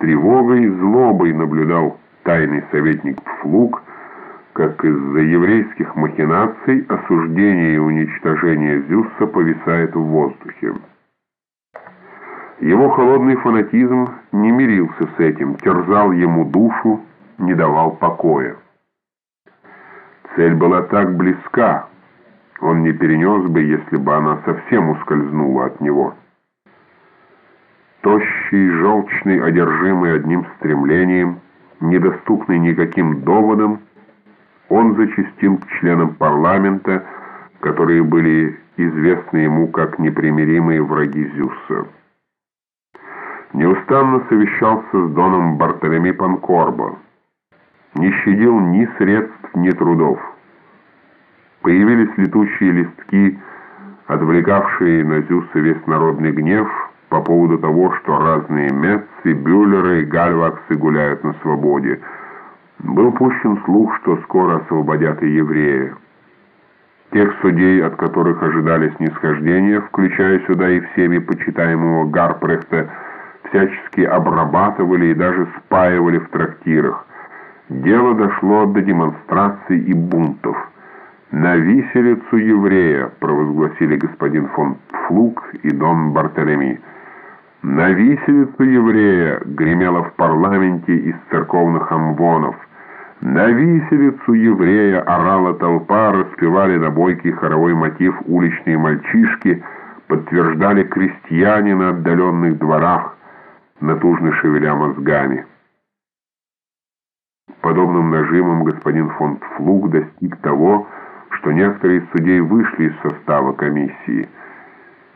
тревогой и злобой наблюдал тайный советник Флук, как из-за еврейских махинаций осуждение и уничтожение Зюсса повисает в воздухе. Его холодный фанатизм не мирился с этим, терзал ему душу, не давал покоя. Цель была так близка, он не перенес бы, если бы она совсем ускользнула от него. Тощий, желчный, одержимый одним стремлением, недоступный никаким доводам, он зачастил к членам парламента, которые были известны ему как непримиримые враги Зюса. Неустанно совещался с Доном Бартолеми Панкорбо, не щадил ни средств, ни трудов. Появились летучие листки, отвлекавшие на Зюса весь народный гнев по поводу того, что разные Метцы, Бюллеры и Гальваксы гуляют на свободе. Был пущен слух, что скоро освободят и еврея. Тех судей, от которых ожидали снисхождения, включая сюда и всеми почитаемого Гарпрехта, всячески обрабатывали и даже спаивали в трактирах. Дело дошло до демонстраций и бунтов. «На виселицу еврея», — провозгласили господин фон Флук и дон Бартолеми. «На виселицу еврея» гремело в парламенте из церковных амвонов. «На виселицу еврея» орала толпа, распевали на бойкий хоровой мотив уличные мальчишки, подтверждали крестьяне на отдаленных дворах, натужно шевеля мозгами. Подобным нажимом господин фон Флук достиг того, что некоторые из судей вышли из состава комиссии.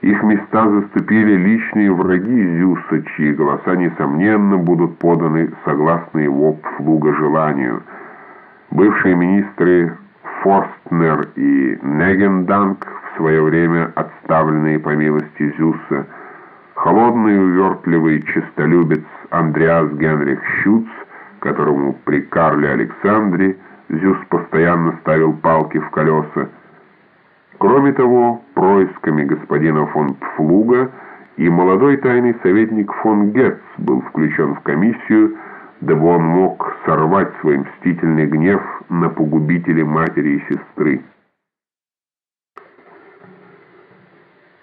Их места заступили личные враги Зюса, чьи голоса, несомненно, будут поданы согласно его Флуга желанию. Бывшие министры Форстнер и Негенданг, в свое время отставленные по милости Зюса, холодный увертливый честолюбец Андреас Генрих Щуц, которому при Карле Александре Зюс постоянно ставил палки в колеса. Кроме того, происками господина фон Пфлуга и молодой тайный советник фон Гетц был включен в комиссию, дабы он мог сорвать свой мстительный гнев на погубителей матери и сестры.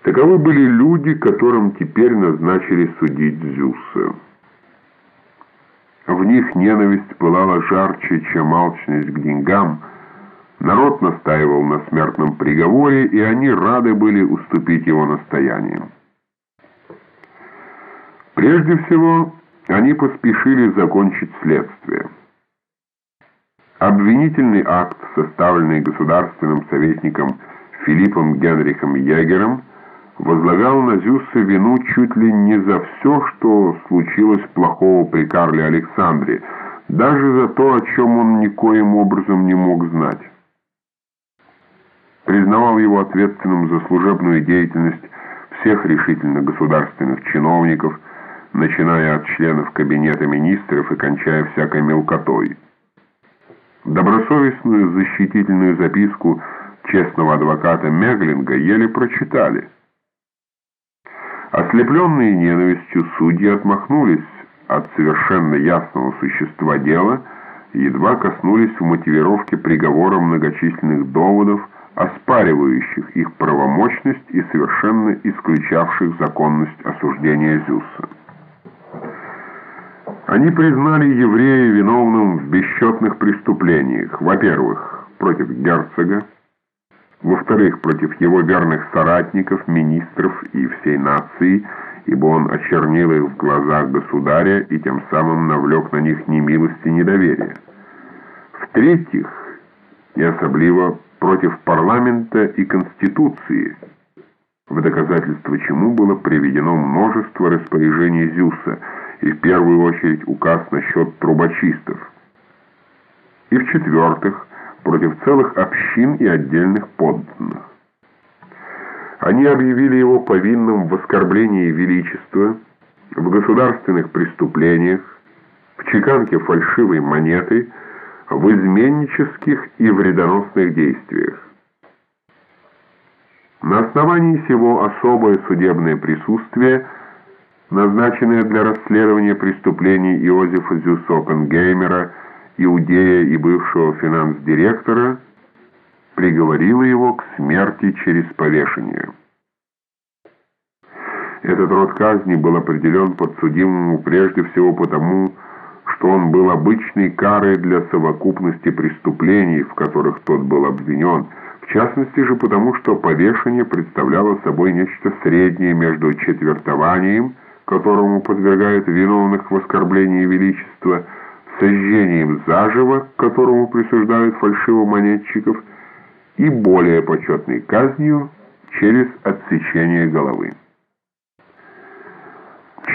Таковы были люди, которым теперь назначили судить Зюса. В них ненависть пылала жарче, чем алчность к деньгам. Народ настаивал на смертном приговоре, и они рады были уступить его настояниям. Прежде всего, они поспешили закончить следствие. Обвинительный акт, составленный государственным советником Филиппом Генрихом Егером, возлагал на Зюса вину чуть ли не за все, что случилось плохого при Карле Александре, даже за то, о чем он никоим образом не мог знать. Признавал его ответственным за служебную деятельность всех решительно государственных чиновников, начиная от членов кабинета министров и кончая всякой мелкотой. Добросовестную защитительную записку честного адвоката Меглинга еле прочитали – Ослепленные ненавистью судьи отмахнулись от совершенно ясного существа дела едва коснулись в мотивировке приговора многочисленных доводов, оспаривающих их правомощность и совершенно исключавших законность осуждения Зюса. Они признали еврея виновным в бесчетных преступлениях, во-первых, против герцога, во-вторых, против его верных соратников, министров и всей нации, ибо он очернил их в глазах государя и тем самым навлек на них немилость и недоверие. В-третьих, и особливо против парламента и конституции, в доказательство чему было приведено множество распоряжений Зюса, и в первую очередь указ насчет трубочистов. И в-четвертых, против целых общин и отдельных подданных. Они объявили его повинным в оскорблении величества, в государственных преступлениях, в чеканке фальшивой монеты, в изменнических и вредоносных действиях. На основании сего особое судебное присутствие назначенные для расследования преступлений Иозефа Зюсопенгеймера, иудея и бывшего финанс-директора, приговорила его к смерти через повешение. Этот род казни был определен подсудимому прежде всего потому, что он был обычной карой для совокупности преступлений, в которых тот был обвинен, в частности же потому, что повешение представляло собой нечто среднее между четвертованием, которому подвергают виновных в оскорблении величества, сожжением заживо, которому присуждают фальшивомонетчиков, и более почетной казнью через отсечение головы.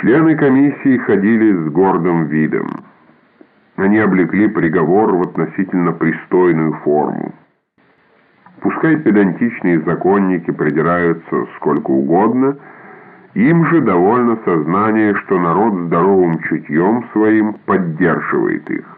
Члены комиссии ходили с гордым видом. Они облекли приговор в относительно пристойную форму. Пускай педантичные законники придираются сколько угодно, им же довольно сознание, что народ здоровым чутьем своим поддерживает их.